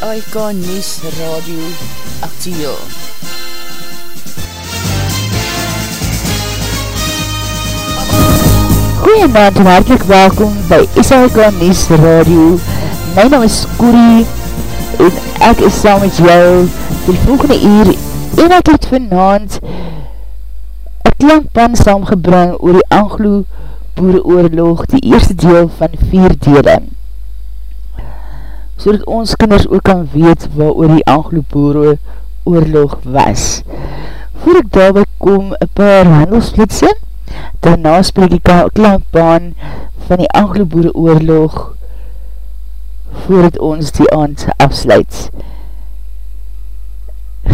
SAIK News Radio Actieel. Goeiemiddag en hartelijk welkom by SAIK News Radio. My naam is Corrie en ek is saam met jou die volgende uur en ek het vanavond een klankpan saamgebring oor die Anglo-Boereoorlog, die eerste deel van vier dele so dat ons kinders ook kan weet wat oor die Anglo-Boere oorlog was. Voor ek daarby kom, een paar handelsflitse, daarna spreek ek al klankbaan van die Anglo-Boere oorlog voordat ons die aand afsluit.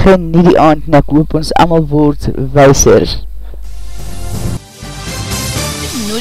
Genie die aand en ek hoop ons allemaal word weiser.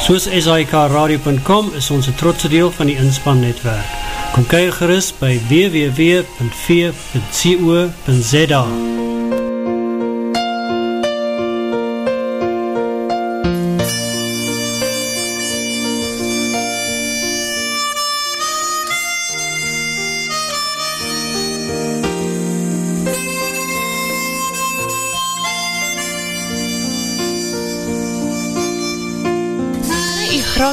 Soos SIKRadio.com is ons een trotse deel van die inspannetwerk. Kom kyk gerust by www.v.co.za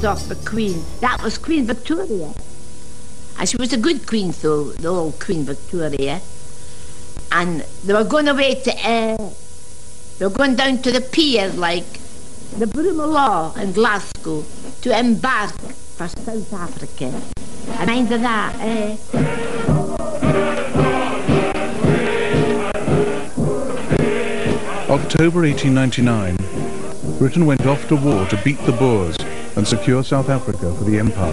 the Queen. That was Queen Victoria. And she was a good queen, though, the old Queen Victoria. And they were going away to, uh, they were going down to the pier, like the Law in Glasgow, to embark for South Africa. And mind of that, eh? October 1899, Britain went off to war to beat the Boers and secure South Africa for the Empire.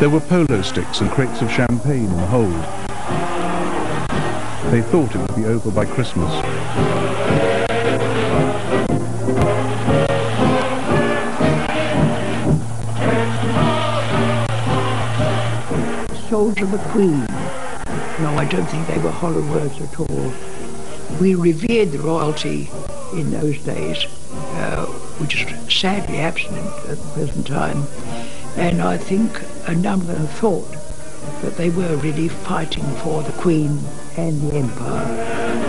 There were polo sticks and crates of champagne in the hold. They thought it would be over by Christmas. Soldier of the Queen. No, I don't think they were hollow words at all. We revered the royalty in those days, uh, which is sadly absent at the present time. And I think a number of them thought that they were really fighting for the Queen and the Empire.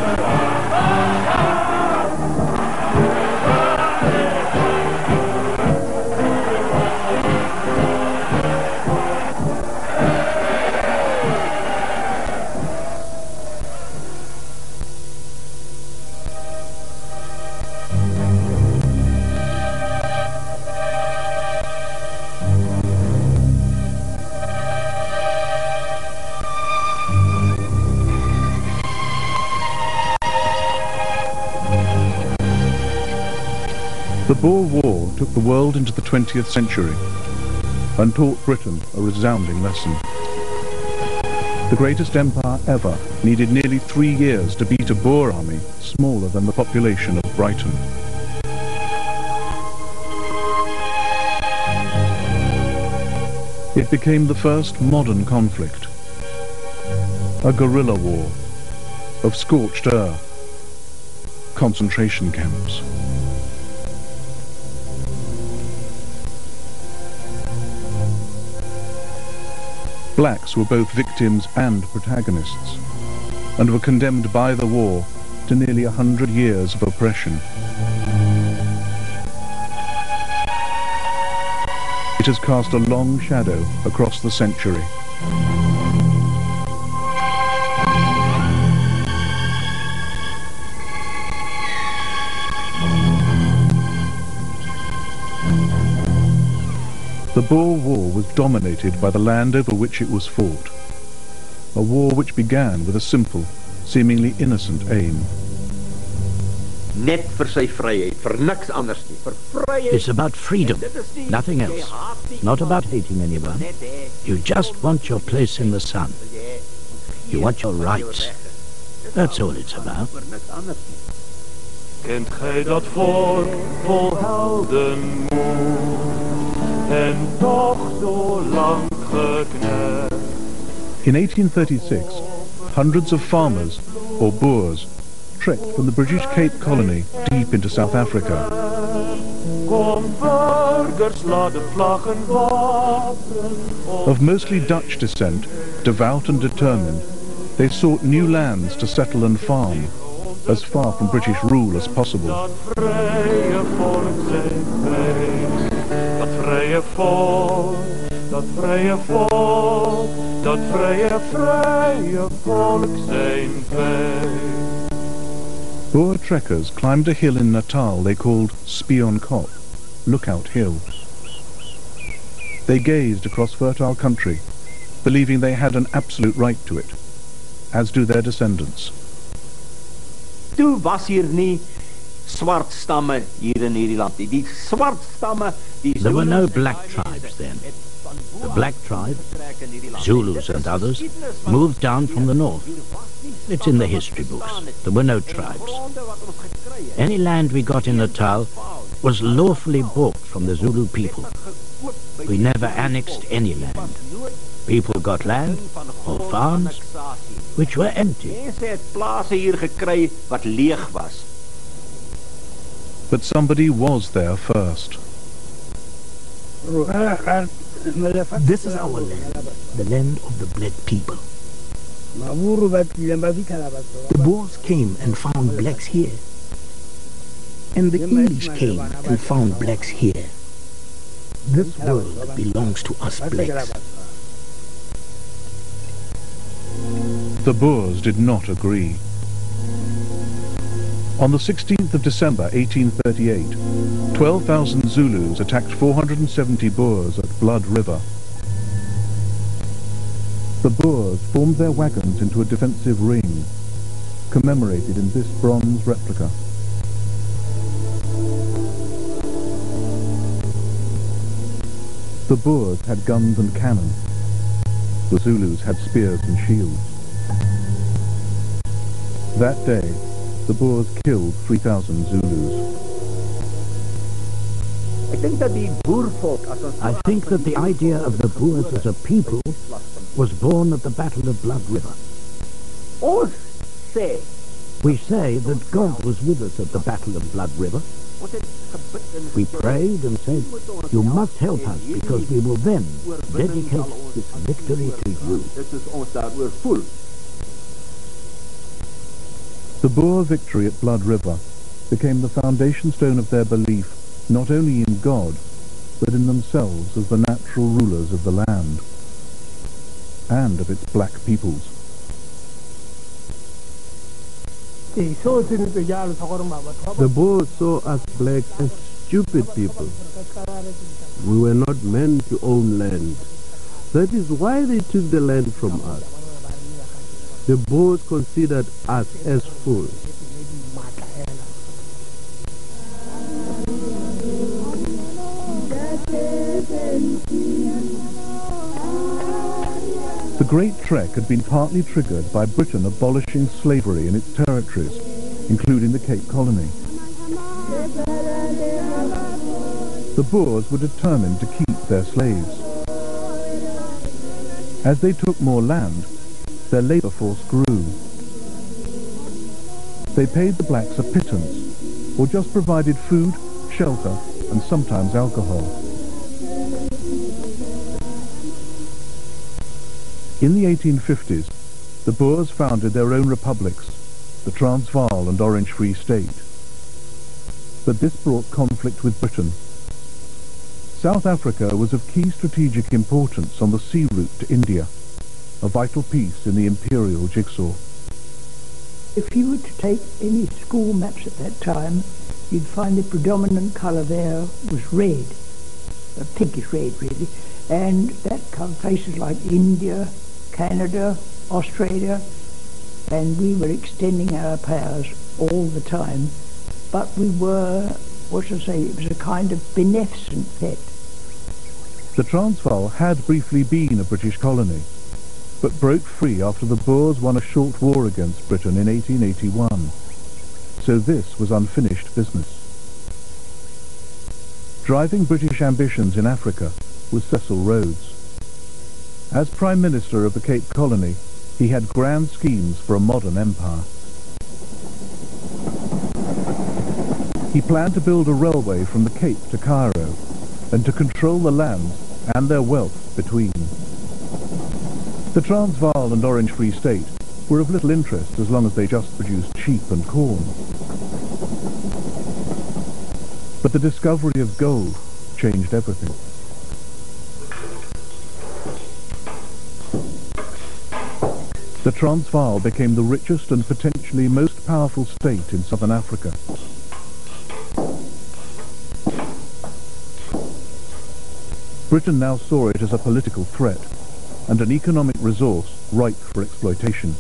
Boer War took the world into the 20th century and taught Britain a resounding lesson. The greatest empire ever needed nearly three years to beat a Boer army smaller than the population of Brighton. It became the first modern conflict, a guerrilla war of scorched earth, concentration camps. Blacks were both victims and protagonists, and were condemned by the war to nearly a hundred years of oppression. It has cast a long shadow across the century. The Boer War was dominated by the land over which it was fought. A war which began with a simple, seemingly innocent aim. Net vir sy vryheid, vir niks anders nie, vir vryheid. It's about freedom, nothing else. Not about hating anyone. You just want your place in the sun. You want your rights. That's all it's about. Kent gij dat volk vol heldenmoed en toch zo lang? In 1836, hundreds of farmers, or Boers, trekked from the British Cape Colony deep into South Africa. Kom burgers, laat de vlaggen wapperen. Of mostly Dutch descent, devout and determined, they sought new lands to settle and farm, as far from British rule as possible. Dat vrije volk. Dat vrije volk, dat vrije volk, dat vrije, vrije volk zijn wij. Boer trekkers climbed a hill in Natal they called Spion Kop, Lookout Hill. They gazed across fertile country, believing they had an absolute right to it, as do their descendants. Toe was hier nie swart stamme hier in hierdie land nie. Die swart stamme, die There were no black tribes then. het van bo The black tribe, getrek in hierdie land. Zulus and others, moved down from the north. It's in the history books. There were no tribes. Gronde wat ons gekry het, Any land we got in Natal was lawfully bought from the Zulu people. We never annexed any land. People got land or farms which were empty. Mense het plase hier gekry wat leeg was. But somebody was there first. This is our land, the land of the black people. The Boers came and found blacks here. And the English came and found blacks here. This world belongs to us blacks. The Boers did not agree. On the 16th of December 1838, 12,000 Zulus attacked 470 Boers at Blood River. The Boers formed their wagons into a defensive ring, commemorated in this bronze replica. The Boers had guns and cannon. The Zulus had spears and shields. That day, the Boers killed 3,000 Zulus. Ek dink dat die boervolk as ons I think that the idea of the Boers as a people was born at the Battle of Blood River. We say that God was with us at the Battle of Blood River. ons het gebid en We prayed and said, You must help us because we will then dedicate this victory to you. dit is ons daaroor voel. The Boer victory at Blood River became the foundation stone of their belief not only in God, but in themselves as the natural rulers of the land and of its black peoples. The Boers saw us blacks as stupid people. We were not meant to own land. That is why they took the land from us. The Boers considered us as fools. The Great Trek had been partly triggered by Britain abolishing slavery in its territories, including the Cape Colony. The Boers were determined to keep their slaves. As they took more land, their labour force grew. They paid the blacks a pittance, or just provided food, shelter, and sometimes alcohol. In the 1850s, the Boers founded their own republics, the Transvaal and Orange Free State. But this brought conflict with Britain. South Africa was of key strategic importance on the sea route to India, a vital piece in the imperial jigsaw. If you were to take any school maps at that time, you'd find the predominant colour there was red, a pinkish red really, and that covered places like India, Canada, Australia, and we were extending our powers all the time, but we were, what should I say, it was a kind of beneficent pet. The Transvaal had briefly been a British colony, but broke free after the Boers won a short war against Britain in 1881. So this was unfinished business. Driving British ambitions in Africa was Cecil Rhodes. As Prime Minister of the Cape Colony, he had grand schemes for a modern empire. He planned to build a railway from the Cape to Cairo and to control the lands and their wealth between. The Transvaal and Orange Free State were of little interest as long as they just produced sheep and corn. But the discovery of gold changed everything. The Transvaal became the richest and potentially most powerful state in southern Africa. Britain now saw it as a political threat and an economic resource ripe for exploitation.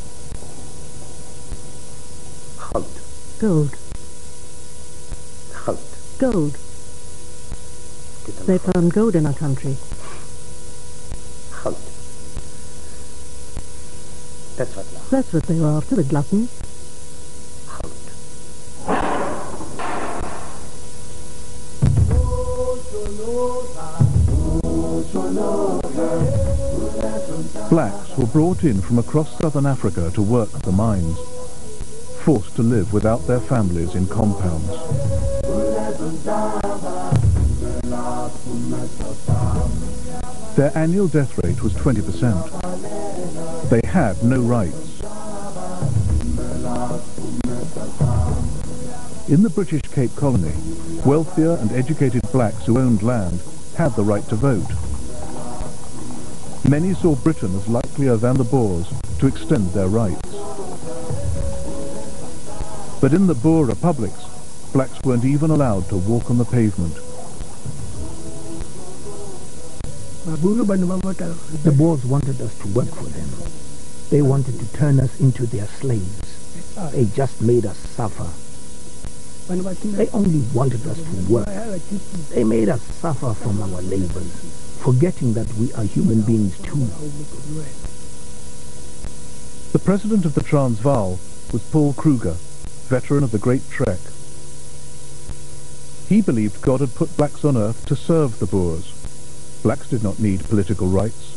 Gold. Gold. Gold. They found gold in our country. That's what. That's what they were after, the gluttons. Brought in from across southern Africa to work the mines, forced to live without their families in compounds. Their annual death rate was 20%. They had no rights. In the British Cape Colony, wealthier and educated blacks who owned land had the right to vote. Many saw Britain as than the Boers to extend their rights. But in the Boer republics, blacks weren't even allowed to walk on the pavement. The Boers wanted us to work for them. They wanted to turn us into their slaves. They just made us suffer. They only wanted us to work. They made us suffer from our labors, forgetting that we are human beings too. The president of the Transvaal was Paul Kruger, veteran of the Great Trek. He believed God had put blacks on earth to serve the Boers. Blacks did not need political rights.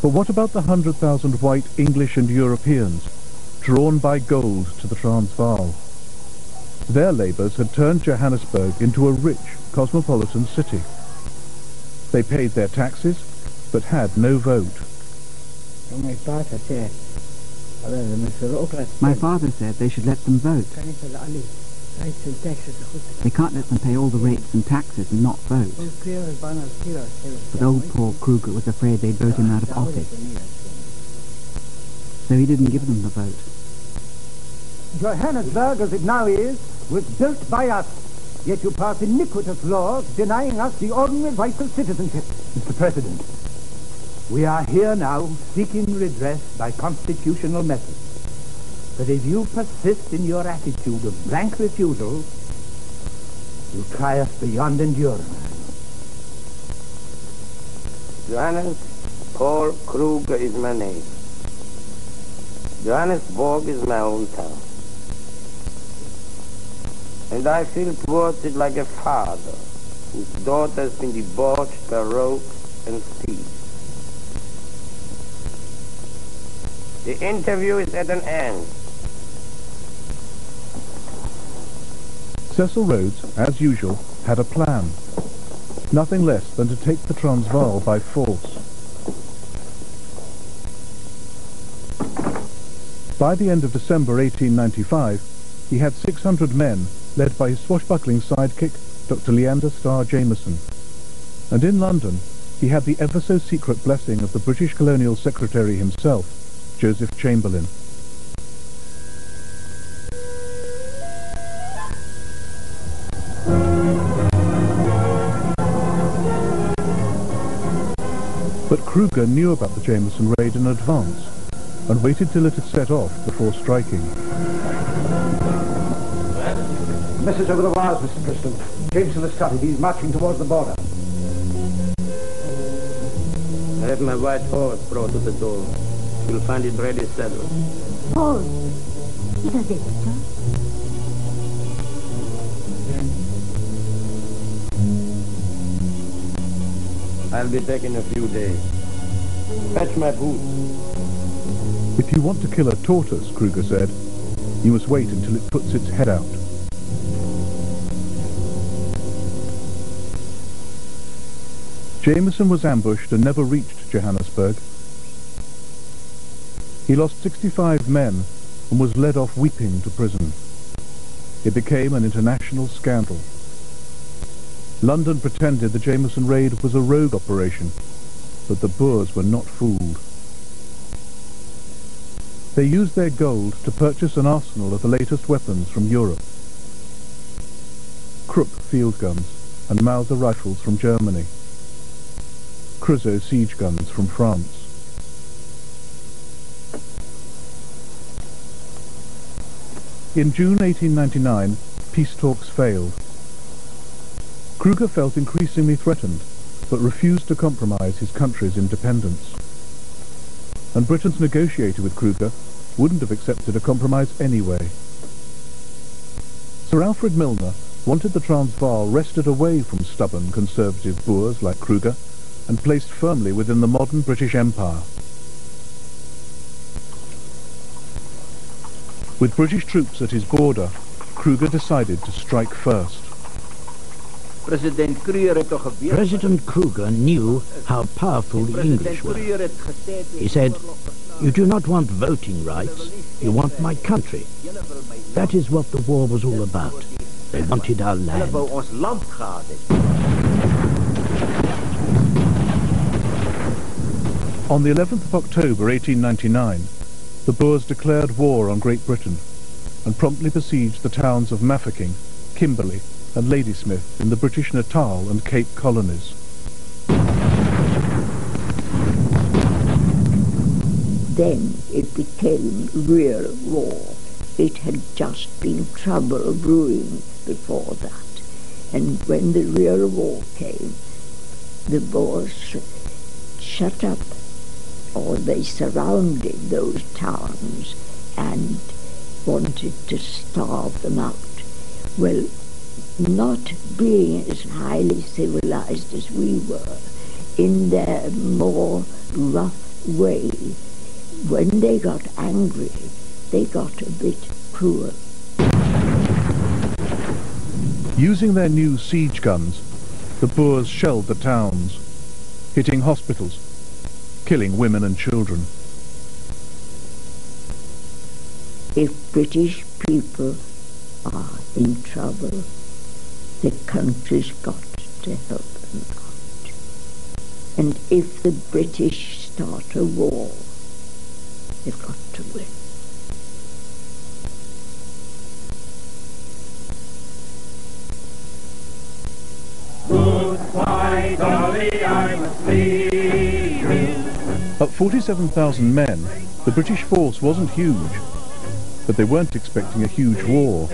But what about the 100,000 white English and Europeans drawn by gold to the Transvaal? Their labours had turned Johannesburg into a rich cosmopolitan city. They paid their taxes, but had no vote. My father said they should let them vote. They can't let them pay all the rates and taxes and not vote. But old Paul Kruger was afraid they'd vote him out of office. So he didn't give them the vote. Johannesburg, as it now is, was built by us. Yet you pass iniquitous laws denying us the ordinary rights of citizenship. Mr. President, we are here now seeking redress by constitutional methods. But if you persist in your attitude of blank refusal, you try us beyond endurance. Johannes Paul Kruger is my name. Johannesburg is my hometown. And I feel towards it like a father whose daughter has been debauched by rope and speed. The interview is at an end. Cecil Rhodes, as usual, had a plan. Nothing less than to take the Transvaal by force. By the end of December 1895, he had 600 men led by his swashbuckling sidekick, Dr. Leander Starr Jameson. And in London, he had the ever-so-secret blessing of the British Colonial Secretary himself, Joseph Chamberlain. But Kruger knew about the Jameson raid in advance. and waited till it had set off before striking. Message over the wires, Mr. Preston. Jameson has started. He's marching towards the border. I have my white horse brought to the door. You'll find it ready saddled. Paul, is that it, sir? I'll be back in a few days. Fetch my boots. If you want to kill a tortoise, Kruger said, you must wait until it puts its head out. Jameson was ambushed and never reached Johannesburg. He lost 65 men and was led off weeping to prison. It became an international scandal. London pretended the Jameson raid was a rogue operation, but the Boers were not fooled. They used their gold to purchase an arsenal of the latest weapons from Europe. Krupp field guns and Mauser rifles from Germany. Creusot siege guns from France. In June 1899, peace talks failed. Kruger felt increasingly threatened, but refused to compromise his country's independence. And Britain's negotiator with Kruger wouldn't have accepted a compromise anyway. Sir Alfred Milner wanted the Transvaal wrested away from stubborn conservative Boers like Kruger and placed firmly within the modern British Empire. With British troops at his border, Kruger decided to strike first. President Kruger het toch geweet. President Kruger knew how powerful the English were. He said, you do not want voting rights, you want my country. That is what the war was all about. They wanted our land. wou ons land gehad het. On the 11th of October 1899, the Boers declared war on Great Britain and promptly besieged the towns of Mafeking, Kimberley and Ladysmith in the British Natal and Cape colonies. Then it became real war. It had just been trouble brewing before that. And when the real war came, the Boers shut up or they surrounded those towns and wanted to starve them out. Well, not being as highly civilized as we were, in their more rough way, when they got angry, they got a bit cruel. Using their new siege guns, the Boers shelled the towns, hitting hospitals, killing women and children. If British people are in trouble, the country's got to help them out. And if the British start a war, they've got to win. Goodbye, At 47,000 men, the British force wasn't huge, but they weren't expecting a huge war.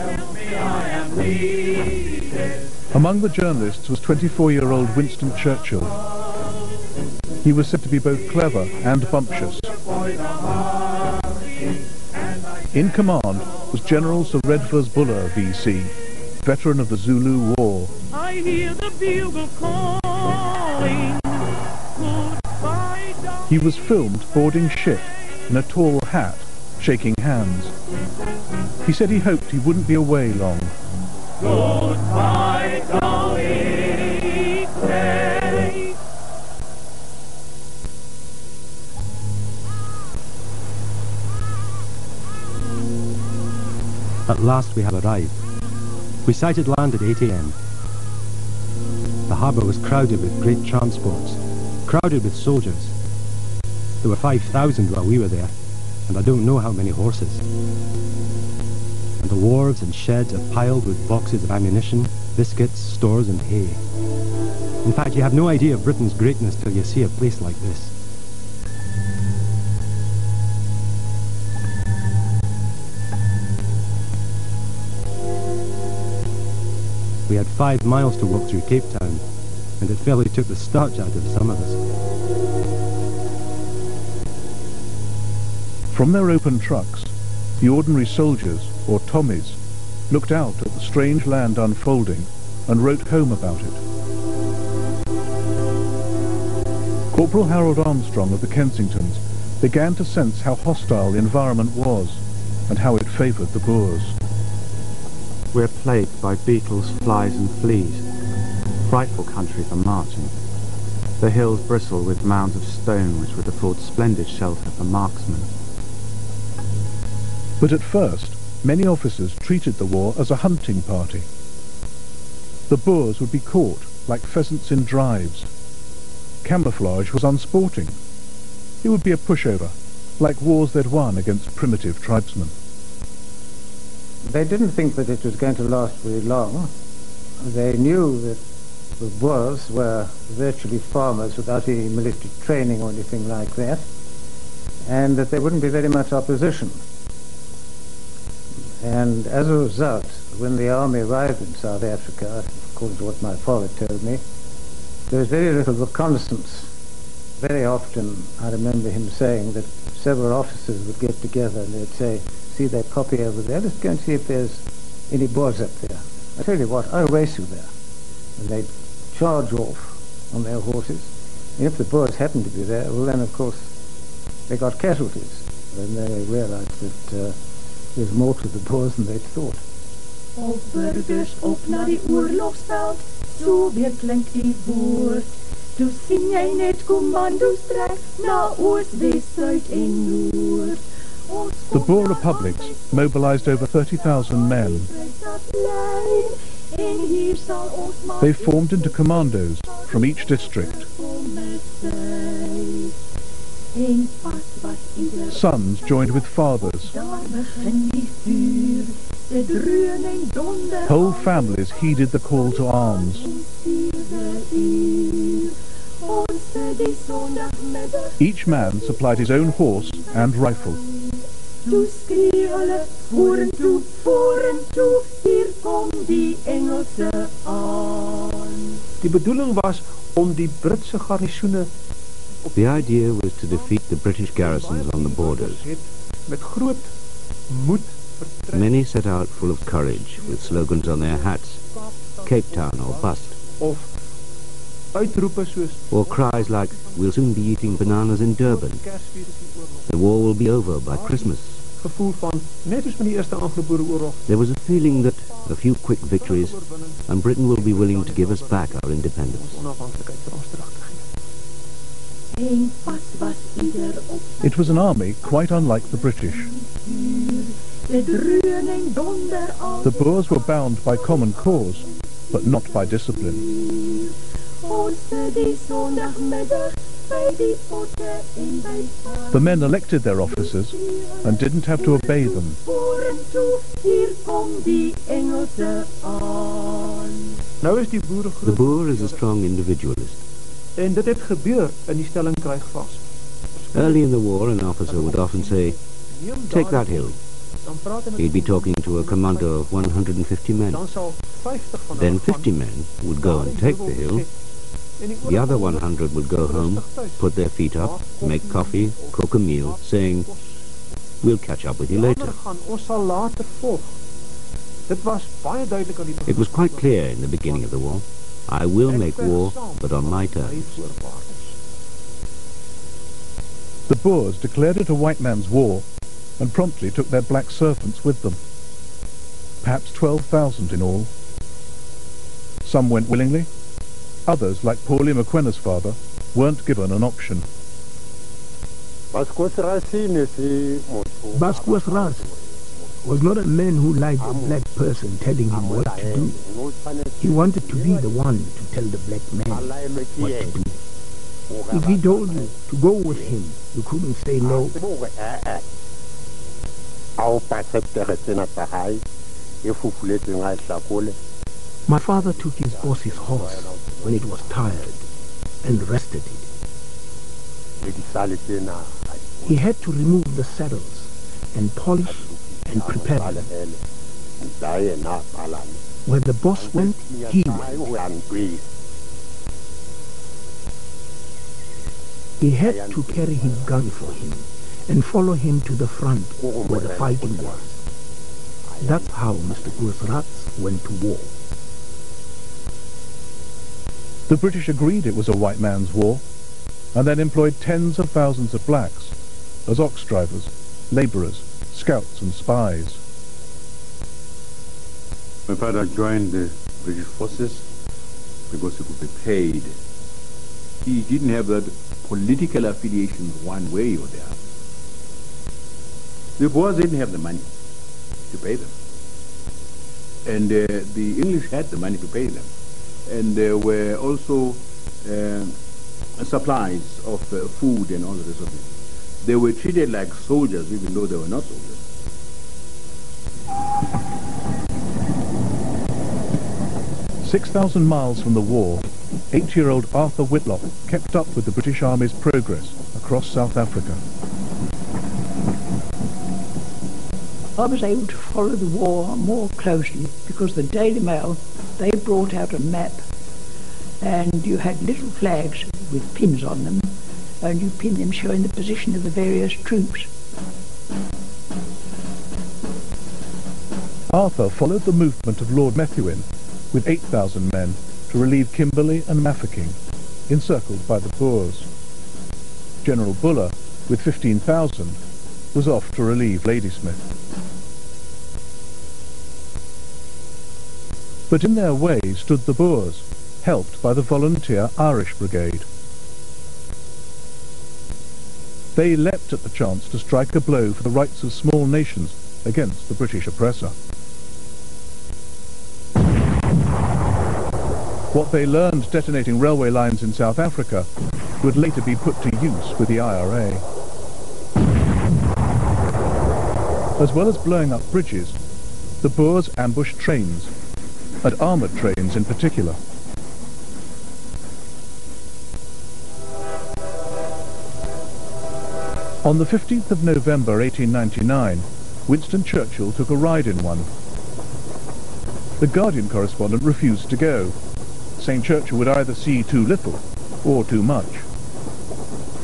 Among the journalists was 24-year-old Winston Churchill. He was said to be both clever and bumptious. In command was General Sir Redvers Buller, VC, veteran of the Zulu War. I hear the bugle calling. He was filmed boarding ship in a tall hat, shaking hands. He said he hoped he wouldn't be away long. Goodbye, Dolly. At last we have arrived. We sighted land at 8 a.m. The harbour was crowded with great transports, crowded with soldiers. There were 5,000 while we were there, and I don't know how many horses. And the wharves and sheds are piled with boxes of ammunition, biscuits, stores and hay. In fact, you have no idea of Britain's greatness till you see a place like this. We had five miles to walk through Cape Town, and it fairly took the starch out of some of us. From their open trucks, the ordinary soldiers, or Tommies, looked out at the strange land unfolding and wrote home about it. Corporal Harold Armstrong of the Kensingtons began to sense how hostile the environment was and how it favoured the Boers. We're plagued by beetles, flies and fleas. Frightful country for marching. The hills bristle with mounds of stone which would afford splendid shelter for marksmen. But at first, many officers treated the war as a hunting party. The Boers would be caught like pheasants in drives. Camouflage was unsporting. It would be a pushover, like wars they'd won against primitive tribesmen. They didn't think that it was going to last very long. They knew that the Boers were virtually farmers without any military training or anything like that, and that there wouldn't be very much opposition. And as a result, when the army arrived in South Africa, according to what my father told me, there was very little reconnaissance. Very often, I remember him saying that several officers would get together and they'd say, see that kopje over there, let's go and see if there's any Boers up there. I tell you what, I'll race you there. And they'd charge off on their horses. And if the Boers happened to be there, well then of course they got casualties. Then they realized that uh, there's more to the Boers than they'd thought. Op burgers op naar die oorlogsveld, so weer klink die woord. Toe sien jy net kommando's trek na oos, wes, suid en noord. The Boer republics mobilized over 30,000 men. They formed into commandos from each district. Sons joined with fathers. Whole families heeded the call to arms. Each man supplied his own horse and rifle. Die bedoeling was om die Britse garnisoene The idea was to defeat the British garrisons on the borders. met groot moed Many set out full of courage, with slogans on their hats, Cape Town or bust, of uitroepe soos or cries like, we'll soon be eating bananas in Durban. The war will be over by Christmas. gevoel van net soos met die eerste Anglo-Boereoorlog There was a feeling that a few quick victories and Britain will be willing to give us back our independence. It was an army quite unlike the British. de dreun en donder al. The Boers were bound by common cause, but not by discipline. Ons sit die sondagmiddag by die potte en by The men elected their officers and didn't have to obey them. vorentoe, hier kom die Engelse aan. Nou is die The Boer is a strong individualist. En dit het gebeur in die stelling Kruigvas. Early in the war, an officer would often say, take that hill. Dan praat hy met He'd be talking to a commando of 150 men. dan sal 50 van Then 50 men would go and take the hill. The other 100 would go home, put their feet up, make coffee, cook a meal, saying, we'll catch up with you later. ander gaan, ons sal later volg. Dit was baie duidelik aan die It was quite clear in the beginning of the war. I will make war, but on my terms. The Boers declared it a white man's war and promptly took their black servants with them. Perhaps 12,000 in all. Some went willingly. Others, like Paulie McQuenna's father, weren't given an option. Basquez Ras was not a man who liked a black person telling him what to do. He wanted to be the one to tell the black man what to do. If he told you to go with him, you couldn't say no. My father took his boss's horse when it was tired and rested it. He had to remove the saddles and polish and prepare them. Where the boss went, he went. He had to carry his gun for him and follow him to the front where the fighting was. That's how Mr. Goosrats went to war. The British agreed it was a white man's war, and then employed tens of thousands of blacks as ox drivers, labourers, scouts and spies. My father joined the British forces because he could be paid. He didn't have that political affiliation one way or the other. The Boers didn't have the money to pay them. And uh, the English had the money to pay them. And there were also uh, supplies of uh, food and all the rest of it. They were treated like soldiers even though they were not soldiers. Six thousand miles from the war, eight-year-old Arthur Whitlock kept up with the British Army's progress across South Africa. I was able to follow the war more closely because the Daily Mail, they brought out a map and you had little flags with pins on them and you pinned them showing the position of the various troops. Arthur followed the movement of Lord Methuen with 8,000 men to relieve Kimberley and Mafeking, encircled by the Boers. General Buller, with 15,000, was off to relieve Ladysmith. But in their way stood the Boers, helped by the volunteer Irish Brigade. They leapt at the chance to strike a blow for the rights of small nations against the British oppressor. What they learned detonating railway lines in South Africa would later be put to use with the IRA. As well as blowing up bridges, the Boers ambushed trains, and armoured trains in particular. On the 15th of November 1899, Winston Churchill took a ride in one. The Guardian correspondent refused to go, saying Churchill would either see too little or too much.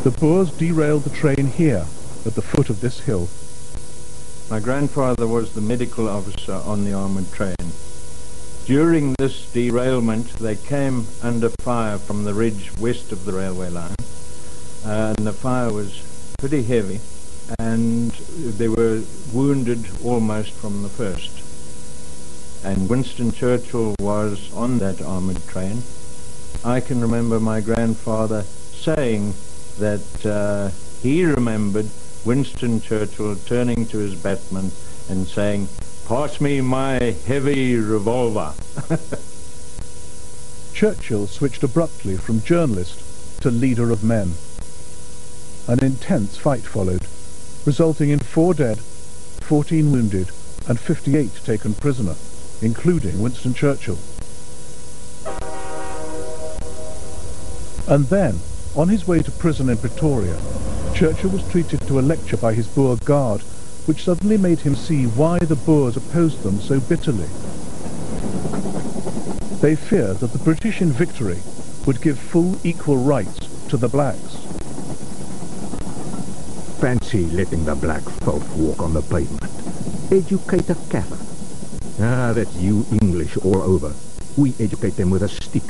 The Boers derailed the train here, at the foot of this hill. My grandfather was the medical officer on the armoured train. During this derailment, they came under fire from the ridge west of the railway line, uh, and the fire was pretty heavy, and they were wounded almost from the first and Winston Churchill was on that armoured train. I can remember my grandfather saying that uh, he remembered Winston Churchill turning to his batman and saying, pass me my heavy revolver. Churchill switched abruptly from journalist to leader of men. An intense fight followed, resulting in four dead, 14 wounded, and 58 taken prisoner including Winston Churchill. And then, on his way to prison in Pretoria, Churchill was treated to a lecture by his Boer guard, which suddenly made him see why the Boers opposed them so bitterly. They feared that the British in victory would give full equal rights to the blacks. Fancy letting the black folk walk on the pavement. Educate a Catholic. Ah, that's you English all over. We educate them with a stick.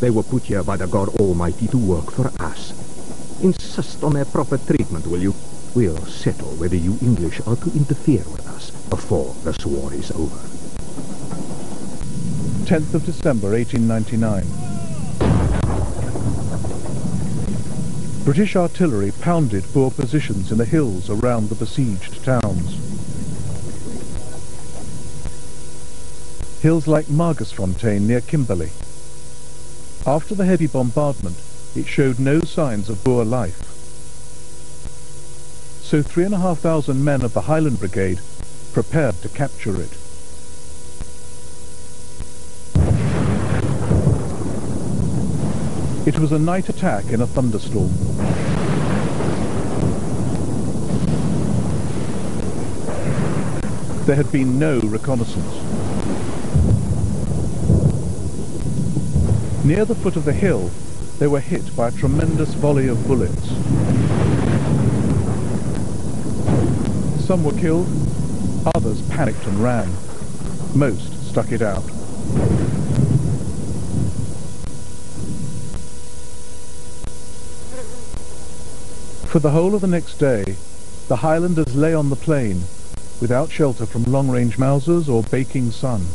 They were put here by the God Almighty to work for us. Insist on their proper treatment, will you? We'll settle whether you English are to interfere with us before this war is over. 10th of December 1899. British artillery pounded Boer positions in the hills around the besieged towns. Hills like Magersfontein near Kimberley. After the heavy bombardment, it showed no signs of Boer life. So three and a half thousand men of the Highland Brigade prepared to capture it. It was a night attack in a thunderstorm. There had been no reconnaissance. Near the foot of the hill, they were hit by a tremendous volley of bullets. Some were killed, others panicked and ran. Most stuck it out. For the whole of the next day, the Highlanders lay on the plain, without shelter from long-range Mausers or baking sun.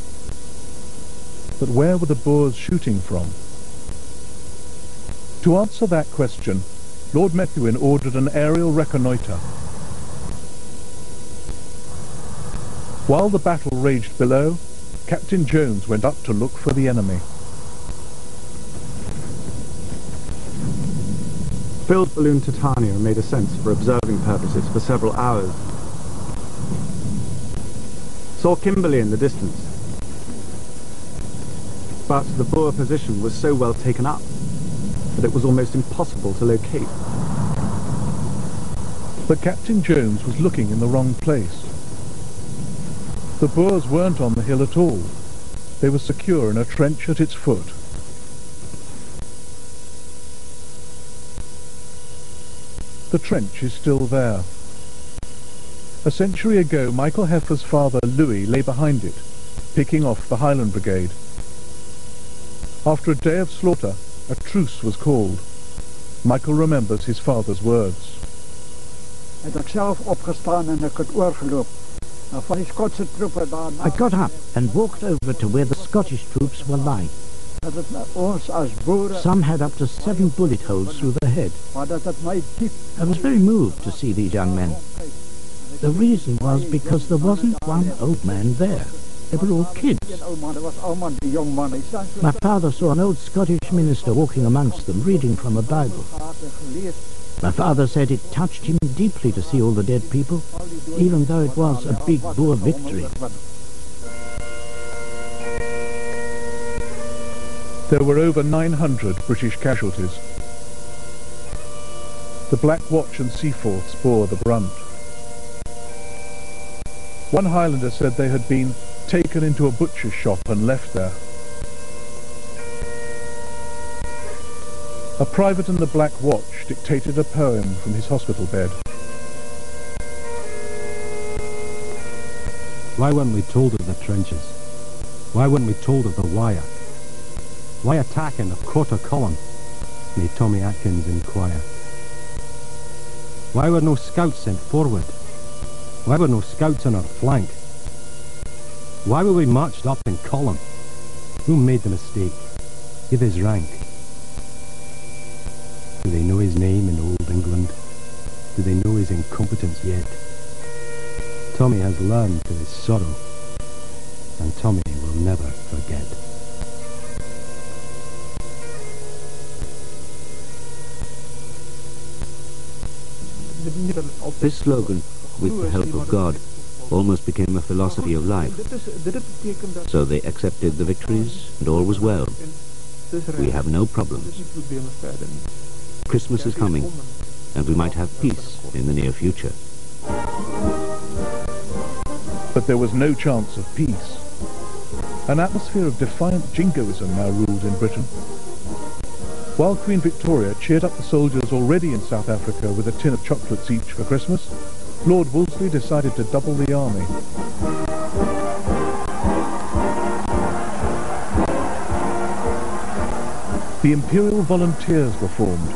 But where were the Boers shooting from? To answer that question, Lord Methuen ordered an aerial reconnoitre. While the battle raged below, Captain Jones went up to look for the enemy. Filled balloon Titania made a ascents for observing purposes for several hours. Saw Kimberley in the distance. But the Boer position was so well taken up that it was almost impossible to locate. But Captain Jones was looking in the wrong place. The Boers weren't on the hill at all. They were secure in a trench at its foot. The trench is still there. A century ago, Michael Heffer's father, Louis, lay behind it, picking off the Highland Brigade. After a day of slaughter, a truce was called. Michael remembers his father's words. Het ik zelf opgestaan en ik het oorgelopen. Nou, van die Schotse troepen daar... I got up and walked over to where the Scottish troops were lying. Dat het ons als boeren... Some had up to seven bullet holes through the head. Maar dat het mij diep... I was very moved to see these young men. The reason was because there wasn't one old man there. They were all kids. My father saw an old Scottish minister walking amongst them, reading from a Bible. My father said it touched him deeply to see all the dead people, even though it was a big Boer victory. There were over 900 British casualties. The Black Watch and Seaforths bore the brunt. One Highlander said they had been taken into a butcher's shop and left there. A private in the Black Watch dictated a poem from his hospital bed. Why weren't we told of the trenches? Why weren't we told of the wire? Why attack in a quarter column? May Tommy Atkins inquire. Why were no scouts sent forward? Why were no scouts on our flank? Why were we marched up in column? Who made the mistake? Give his rank. Do they know his name in old England? Do they know his incompetence yet? Tommy has learned to his sorrow, and Tommy will never forget. This slogan, with the help of God, almost became a philosophy of life. So they accepted the victories and all was well. We have no problems. Christmas is coming and we might have peace in the near future. But there was no chance of peace. An atmosphere of defiant jingoism now ruled in Britain. While Queen Victoria cheered up the soldiers already in South Africa with a tin of chocolates each for Christmas, Lord Wolseley decided to double the army. The Imperial Volunteers were formed,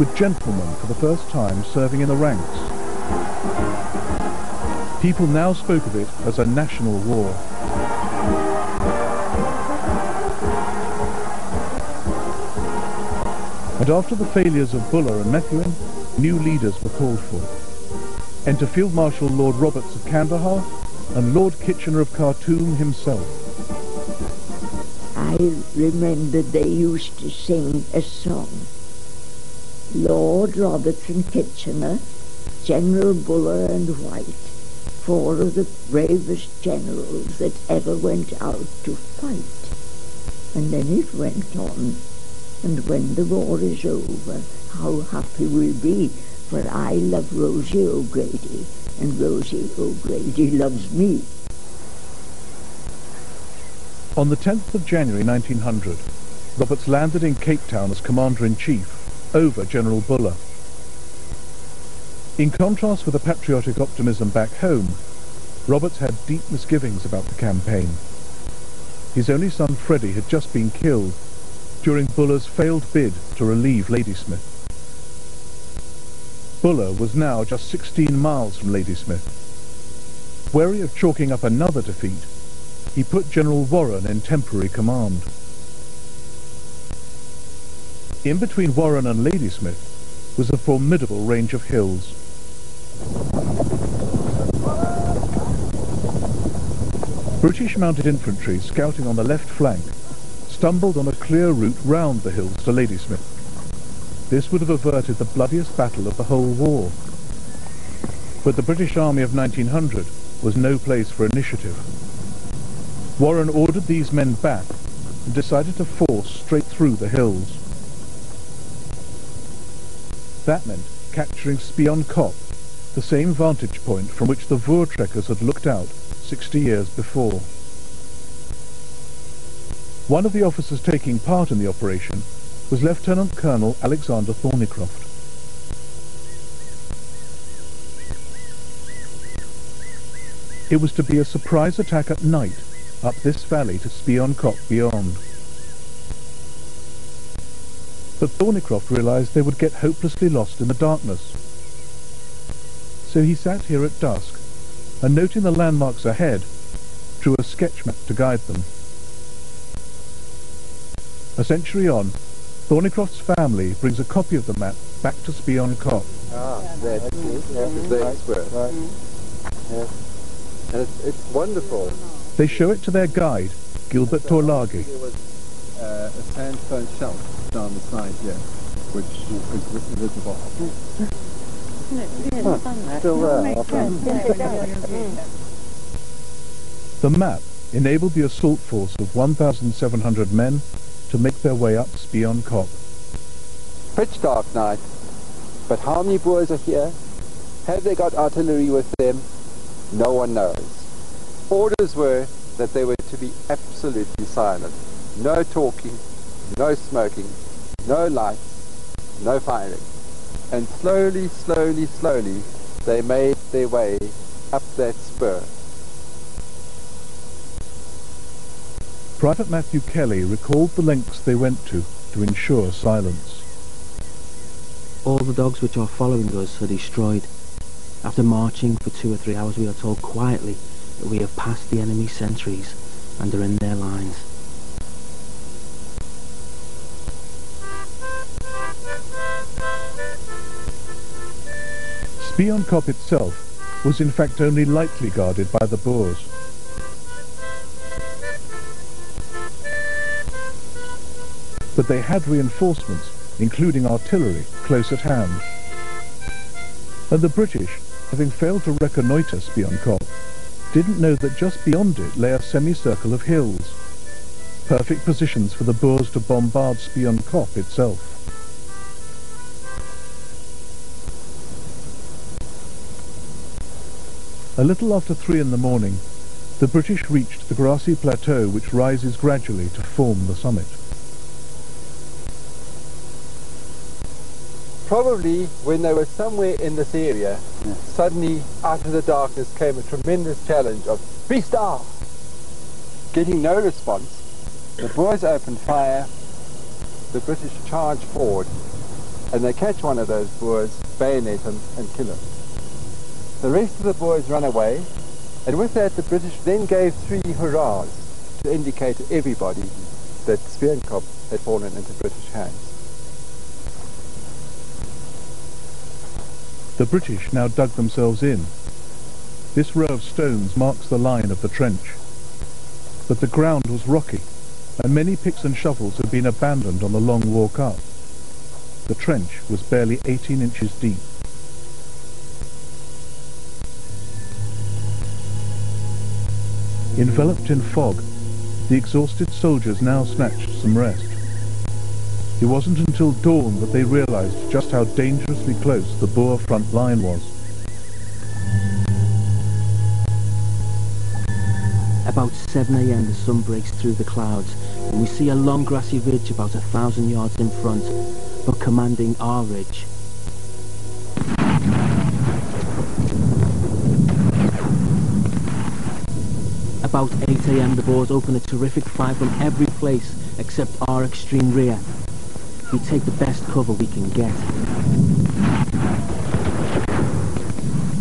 with gentlemen for the first time serving in the ranks. People now spoke of it as a national war. And after the failures of Buller and Methuen, new leaders were called for. Enter Field Marshal Lord Roberts of Kandahar and Lord Kitchener of Khartoum himself. I remember they used to sing a song. Lord Roberts and Kitchener, General Buller and White, four of the bravest generals that ever went out to fight. And then it went on and when the war is over, how happy we'll be, for I love Rosie O'Grady, and Rosie O'Grady loves me. On the 10th of January 1900, Roberts landed in Cape Town as Commander-in-Chief over General Buller. In contrast with the patriotic optimism back home, Roberts had deep misgivings about the campaign. His only son Freddie had just been killed during Buller's failed bid to relieve Ladysmith. Buller was now just 16 miles from Ladysmith. Wary of chalking up another defeat, he put General Warren in temporary command. In between Warren and Ladysmith was a formidable range of hills. British mounted infantry scouting on the left flank stumbled on a clear route round the hills to Ladysmith. This would have averted the bloodiest battle of the whole war. But the British Army of 1900 was no place for initiative. Warren ordered these men back and decided to force straight through the hills. That meant capturing Spion Kop, the same vantage point from which the Voortrekkers had looked out 60 years before. One of the officers taking part in the operation was Lieutenant Colonel Alexander Thornycroft. It was to be a surprise attack at night up this valley to Spion Kop beyond. But Thornycroft realized they would get hopelessly lost in the darkness. So he sat here at dusk and noting the landmarks ahead, drew a sketch map to guide them. A century on, Thornycroft's family brings a copy of the map back to Spion Kop. Ah, that's yes, the expert. Right. Yes. And it's, it's wonderful. They show it to their guide, Gilbert Torlage. There was uh, a sandstone shelf down the side here, which is visible. Still there. The map enabled the assault force of 1,700 men to make their way up Spion Kop. Pitch dark night, but how many Boers are here? Have they got artillery with them? No one knows. Orders were that they were to be absolutely silent. No talking, no smoking, no lights, no firing and slowly, slowly, slowly they made their way up that spur. Private Matthew Kelly recalled the lengths they went to to ensure silence. All the dogs which are following us are destroyed. After marching for two or three hours we are told quietly that we have passed the enemy sentries and are in their lines. Spion Kop itself was in fact only lightly guarded by the Boers. But they had reinforcements, including artillery, close at hand. And the British, having failed to reconnoitre Spion Kop, didn't know that just beyond it lay a semicircle of hills, perfect positions for the Boers to bombard Spion Kop itself. A little after three in the morning, the British reached the grassy plateau which rises gradually to form the summit. Probably when they were somewhere in this area, yeah. suddenly out of the darkness came a tremendous challenge of Beast Getting no response, the Boers opened fire, the British charge forward, and they catch one of those Boers, bayonet him, and kill him. The rest of the Boers run away, and with that the British then gave three hurrahs to indicate to everybody that Spion had fallen into British hands. The British now dug themselves in. This row of stones marks the line of the trench. But the ground was rocky, and many picks and shovels had been abandoned on the long walk up. The trench was barely 18 inches deep. Enveloped in fog, the exhausted soldiers now snatched some rest. It wasn't until dawn that they realized just how dangerously close the Boer front line was. About 7am the sun breaks through the clouds and we see a long grassy ridge about a thousand yards in front, but commanding our ridge. About 8am the Boers open a terrific fire from every place except our extreme rear. We take the best cover we can get.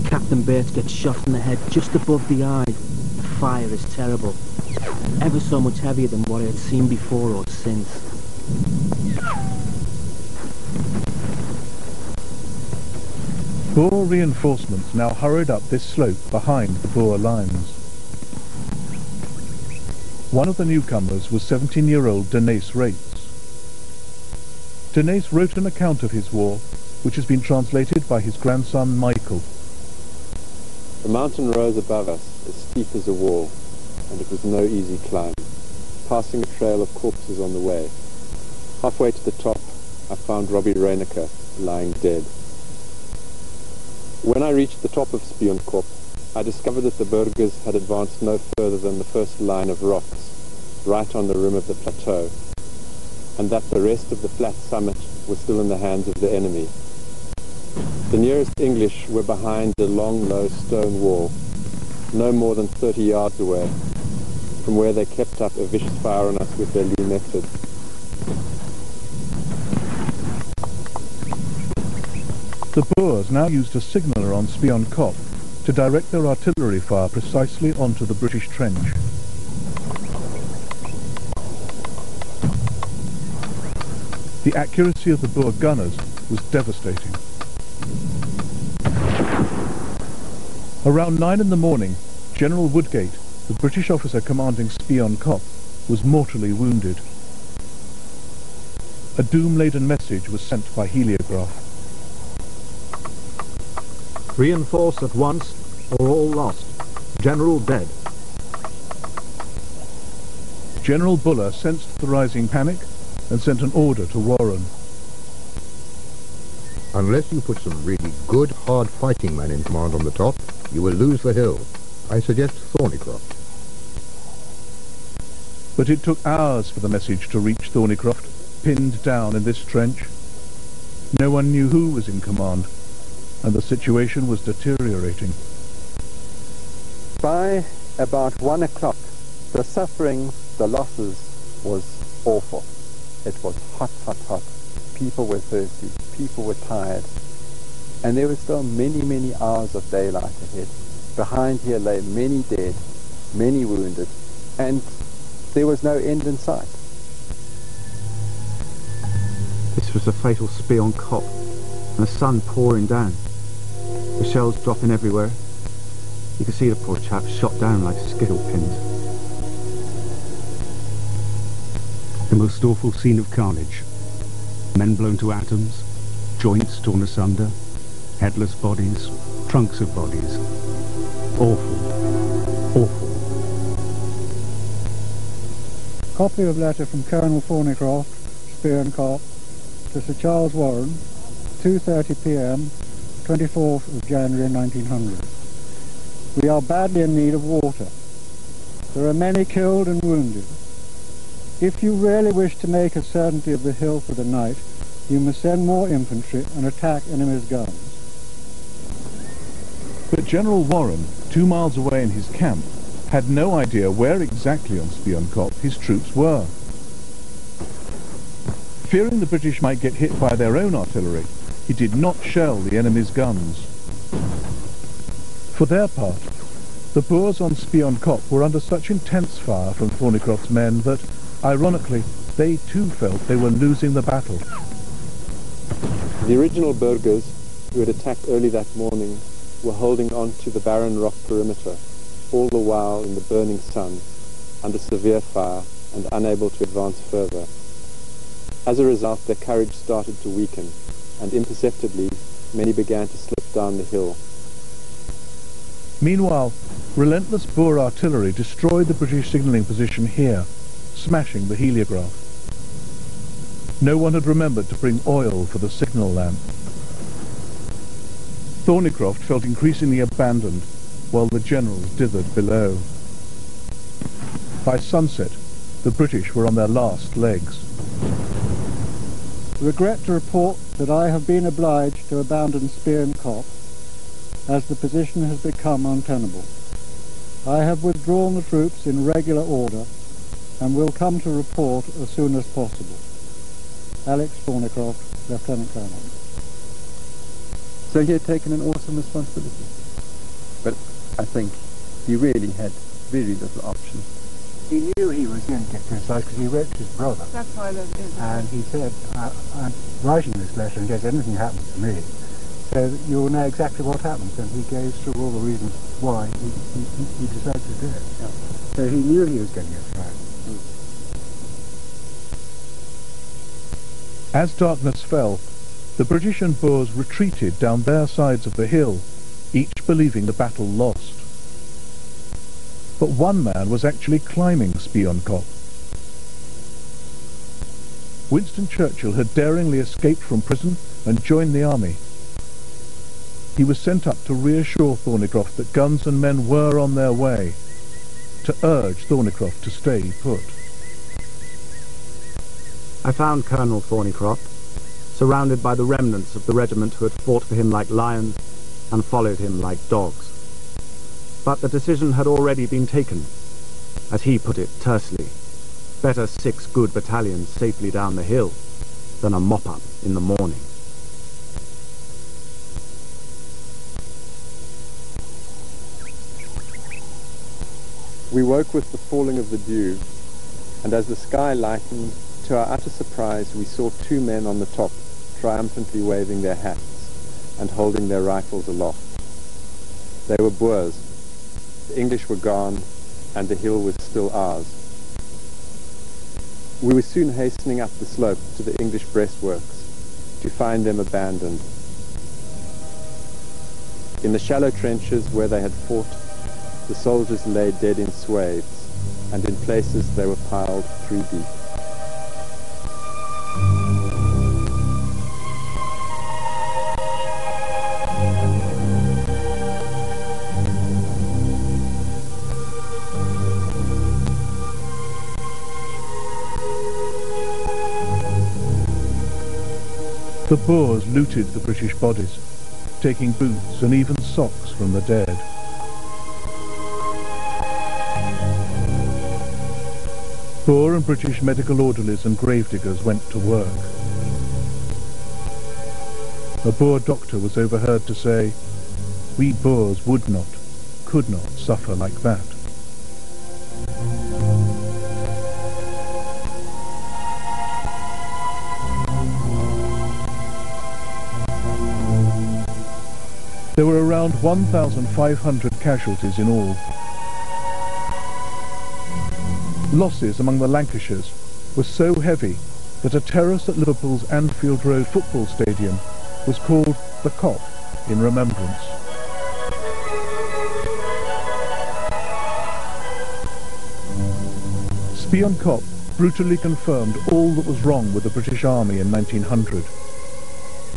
Captain Bates gets shot in the head just above the eye. The fire is terrible. Ever so much heavier than what I had seen before or since. Boer reinforcements now hurried up this slope behind the Boer lines. One of the newcomers was 17-year-old Deneys Reitz. Deneys wrote an account of his war, which has been translated by his grandson Michael. The mountain rose above us, as steep as a wall, and it was no easy climb, passing a trail of corpses on the way. Halfway to the top, I found Robbie Reinicker lying dead. When I reached the top of Spionkop, I discovered that the Burgers had advanced no further than the first line of rocks, right on the rim of the plateau, and that the rest of the flat summit was still in the hands of the enemy. The nearest English were behind a long, low stone wall, no more than 30 yards away, from where they kept up a vicious fire on us with their Lee. The Boers now used a signaller on Spion Kop to direct their artillery fire precisely onto the British trench. The accuracy of the Boer gunners was devastating. Around nine in the morning, General Woodgate, the British officer commanding Spion Kop, was mortally wounded. A doom-laden message was sent by heliograph. Reinforce at once, or all lost. General dead. General Buller sensed the rising panic and sent an order to Warren. Unless you put some really good, hard fighting men in command on the top, you will lose the hill. I suggest Thornycroft. But it took hours for the message to reach Thornycroft, pinned down in this trench. No one knew who was in command, and the situation was deteriorating. By about one o'clock, the suffering, the losses was awful. It was hot, hot, hot. People were thirsty. People were tired. And there were still many, many hours of daylight ahead. Behind here lay many dead, many wounded, and there was no end in sight. This was the fatal Spion Kop, and the sun pouring down. The shells dropping everywhere. You could see the poor chap shot down like skittle pins. The most awful scene of carnage. Men blown to atoms, joints torn asunder, headless bodies, trunks of bodies. Awful. Awful. Copy of letter from Colonel Thornycroft, Spion Kop, to Sir Charles Warren, 2.30 p.m., 24th of January 1900. We are badly in need of water. There are many killed and wounded. If you really wish to make a certainty of the hill for the night, you must send more infantry and attack enemy's guns. But General Warren, two miles away in his camp, had no idea where exactly on Spionkop his troops were. Fearing the British might get hit by their own artillery, he did not shell the enemy's guns. For their part, the Boers on Spionkop were under such intense fire from Thornycroft's men that, ironically, they too felt they were losing the battle. The original Burgers, who had attacked early that morning, were holding on to the barren rock perimeter, all the while in the burning sun, under severe fire and unable to advance further. As a result, their courage started to weaken, and imperceptibly many began to slip down the hill. Meanwhile, relentless Boer artillery destroyed the British signalling position here, smashing the heliograph. No one had remembered to bring oil for the signal lamp. Thornycroft felt increasingly abandoned, while the generals dithered below. By sunset, the British were on their last legs. Regret to report that I have been obliged to abandon Spion Kop as the position has become untenable. I have withdrawn the troops in regular order and will come to report as soon as possible. Alex Thornycroft, Lieutenant Colonel. So he had taken an awesome responsibility. But I think he really had very little option. He knew he was going to get criticised because he wrote to his brother. That's why I And he said, I, I'm writing this letter in case anything happens to me, so that you'll know exactly what happens. And he goes through all the reasons why he, he, he decided to do it. Yeah. So he knew he was going to get fired. As darkness fell, the British and Boers retreated down their sides of the hill, each believing the battle lost. But one man was actually climbing Spion Kop. Winston Churchill had daringly escaped from prison and joined the army. He was sent up to reassure Thornycroft that guns and men were on their way, to urge Thornycroft to stay put. I found Colonel Thornycroft, surrounded by the remnants of the regiment who had fought for him like lions and followed him like dogs. But the decision had already been taken. As he put it tersely, better six good battalions safely down the hill than a mop-up in the morning. We woke with the falling of the dew, and as the sky lightened, to our utter surprise, we saw two men on the top, triumphantly waving their hats and holding their rifles aloft. They were Boers. The English were gone, and the hill was still ours. We were soon hastening up the slope to the English breastworks to find them abandoned. In the shallow trenches where they had fought, the soldiers lay dead in swathes, and in places they were piled three deep. The Boers looted the British bodies, taking boots and even socks from the dead. Boer and British medical orderlies and gravediggers went to work. A Boer doctor was overheard to say, we Boers would not, could not suffer like that. There were around 1,500 casualties in all. Losses among the Lancashires were so heavy that a terrace at Liverpool's Anfield Road football stadium was called the Kop in remembrance. Spion Kop brutally confirmed all that was wrong with the British Army in 1900.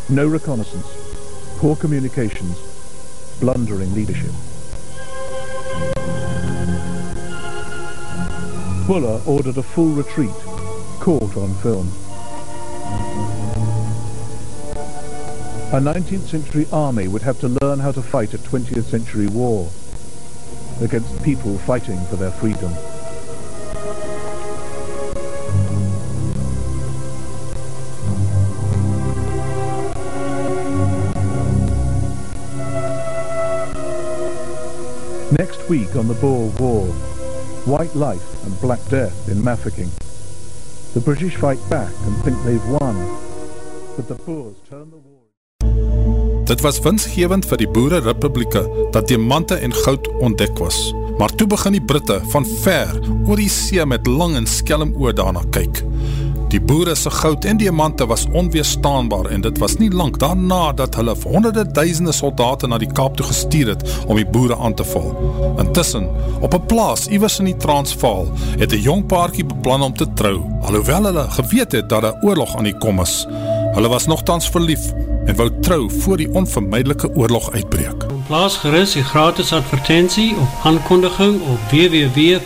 No reconnaissance, poor communications, blundering leadership. Buller ordered a full retreat, caught on film. A 19th century army would have to learn how to fight a 20th century war against people fighting for their freedom. Week on the Boer War, White Life and Black Death in Mafeking. The British fight back and think they've won, but the Boers turn the war. Dit was winsgewend vir die Boere Republieke dat diamante en goud ontdek was. Maar toe begin die Britte van ver oor die see met lang en skelm oor daarna kyk. Die boere se goud en diamante was onweerstaanbaar en dit was nie lang daarna dat hulle honderde duisende soldate na die Kaap toe gestuur het om die boere aan te val. Intussen, op 'n plaas iewers in die Transvaal, het 'n jong paartjie beplan om te trou, alhoewel hulle geweet het dat 'n oorlog aan die kom is. Hulle was nogtans verlief en wou trou voor die onvermijdelike oorlog uitbreek. Plaas gerust die gratis advertentie of aankondiging op www.v.co.za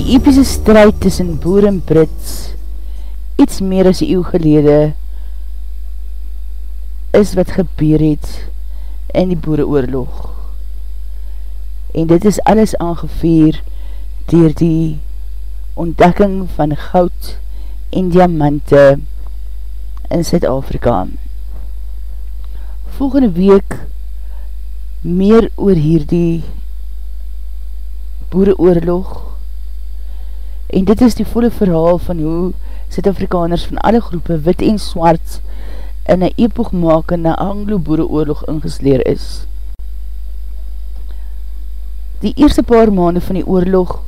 epiese strijd tussen boer en Brits, iets meer as eeuw gelede, is wat gebeur het in die boereoorlog. En dit is alles aangeveer dier die ontdekking van goud en diamante in Zuid-Afrika. Volgende week meer oor hierdie boereoorlog en dit is die volle verhaal van hoe Zuid-Afrikaners van alle groepe, wit en swart, in een epochmakende Anglo-Boere oorlog ingesleer is. Die eerste paar maanden van die oorlog,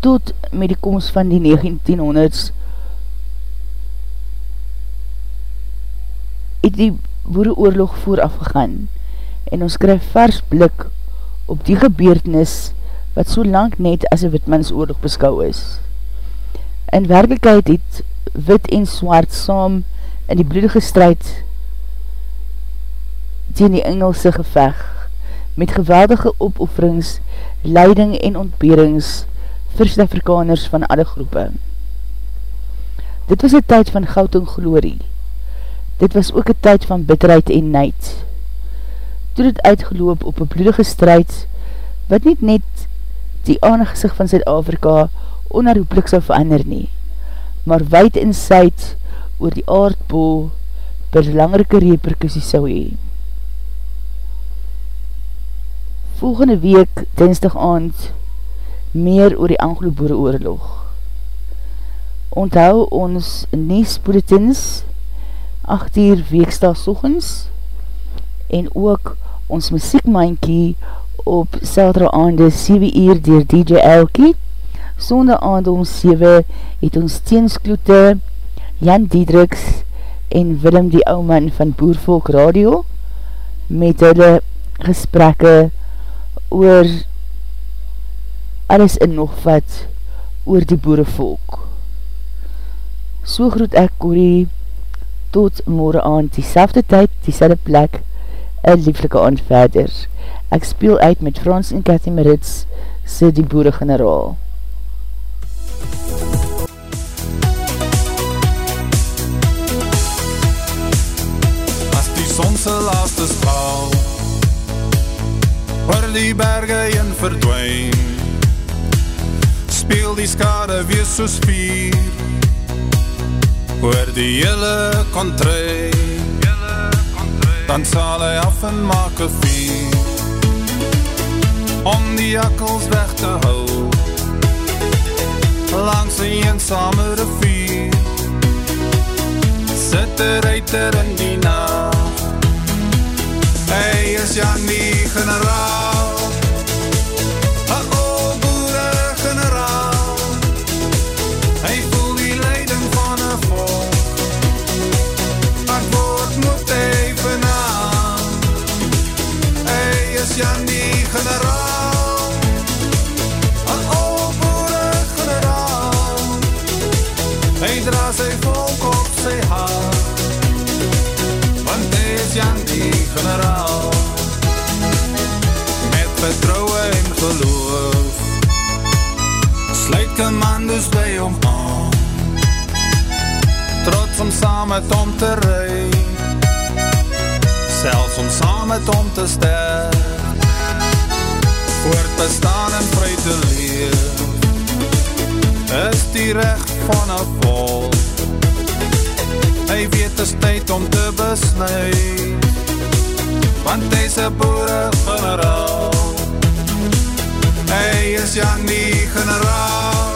tot met die komst van die 1900s, het die Boere oorlog vooraf gegaan, en ons krijg vers blik op die gebeurtenis wat so lang net as een witmansoorlog beskou is. In werkelijkheid het wit en swart saam in die bloedige strijd teen die Engelse geveg met geweldige opofferings, leiding en ontberings vir Suid-Afrikaners van alle groepe. Dit was een tyd van goud en glorie. Dit was ook een tyd van bitterheid en nijd. Toe het uitgeloop op een bloedige strijd wat niet net die aangezicht van Zuid-Afrika onherroepelik sal verander nie, maar wijd en syd oor die aardbol belangrike reperkussie sal hee. Volgende week, dinsdag aand, meer oor die Anglo-Boere oorlog. Onthou ons Nies Bulletins, 8 uur weeksta sochens, en ook ons muziekmankie op Sadra aande 7 uur dier DJ Elkie. Sonde aand om 7 het ons teenskloete Jan Diedriks en Willem die ouman van Boervolk Radio met hulle gesprekke oor alles en nog wat oor die boerevolk. So groet ek Corrie tot morgen aand, die selfde tyd, die selfde plek, een lieflike aand verder. Ek speel uit met Frans en Cathy Maritz, sê die boere generaal. As die sonse laaste spaal Oor die berge in verdwijn Speel die skade wees soos vier Oor die hele kontrij Dan sal hy af en maak een vier om die jakkels weg te hou langs een eensame rivier sit de reiter in die nacht. Hy is die ou boere generaal geloof Sluit commandos by om aan. Trots om saam met om te rui Selfs om saam met om te ster Voort bestaan en vry te leef Is die recht van een volk. Hy weet is tyd om te besluit Want hy is een boere generaal Ej, jest ja nie generał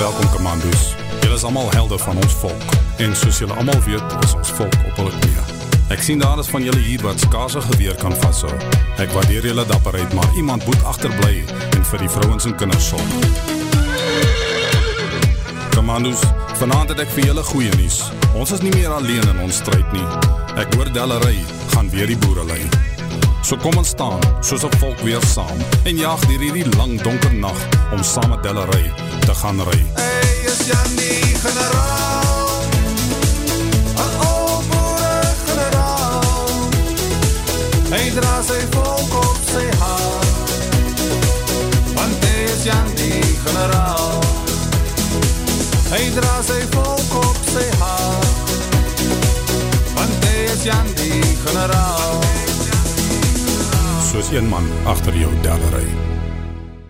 Welkom commando's. Julle is allemaal helde van ons volk. En soos julle allemaal weet, is ons volk op hulle knie. Ek sien daar is van julle hier wat skaarse geweer kan vasthou. Ek waardeer julle dapperheid, maar iemand moet achterblij en vir die vrouwens en kinders sorg. Commando's, vanavond het ek vir julle goeie nies. Ons is nie meer alleen in ons strijd nie. Ek hoor Dellery gaan weer die boerelei. So kom ons staan, soos een volk weer saam, en jaag dier hierdie lang donker nacht, om saam met Dellery te gaan rui. Hy is Jan die generaal? Een ou boere generaal. Hy dra sy volk op sy haal Want hy is Jan die generaal. Hy dra sy volk op sy haal Want hy is Jan die generaal. Soos een man achter jou Dellery.